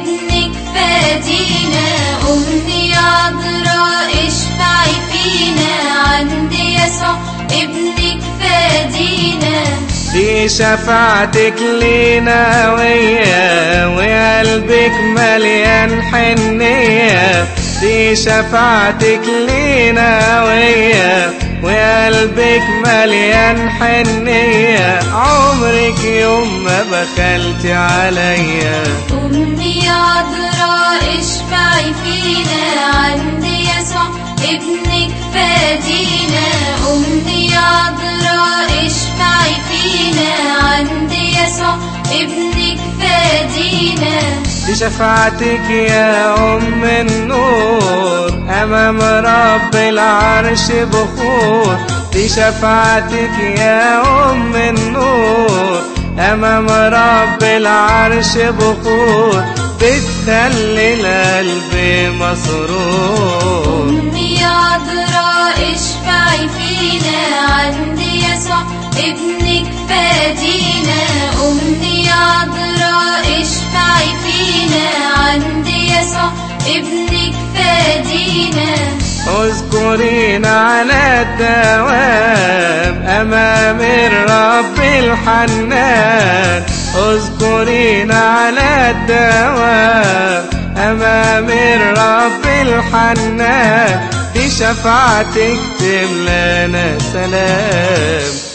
ابنك فادينا أمي عذراء اشفعي فينا عند يسوع ابنك فادينا دي شفاعتك لينا ويا وقلبك مليان حنية دي شفاعتك لينا ويا وقلبك مليان حنية عمرك يوم ما بخلت عليا ابنك فادينا أمي عذراء اشفعي فينا عند يسوع ابنك فادينا. دي شفاعتك يا أم النور أمام رب العرش بخور دي شفاعتك يا أم النور أمام رب العرش بخور بتخلي القلب مسرور. أمي عذراء اشفعي فينا عند يسوع ابنك فادينا أمي عذراء اشفعي فينا عند يسوع ابنك فادينا اذكرينا على الدوام. الحنان اذكرينا على الدوام أمام الرب الحنان شفاعتك تملأنا سلام.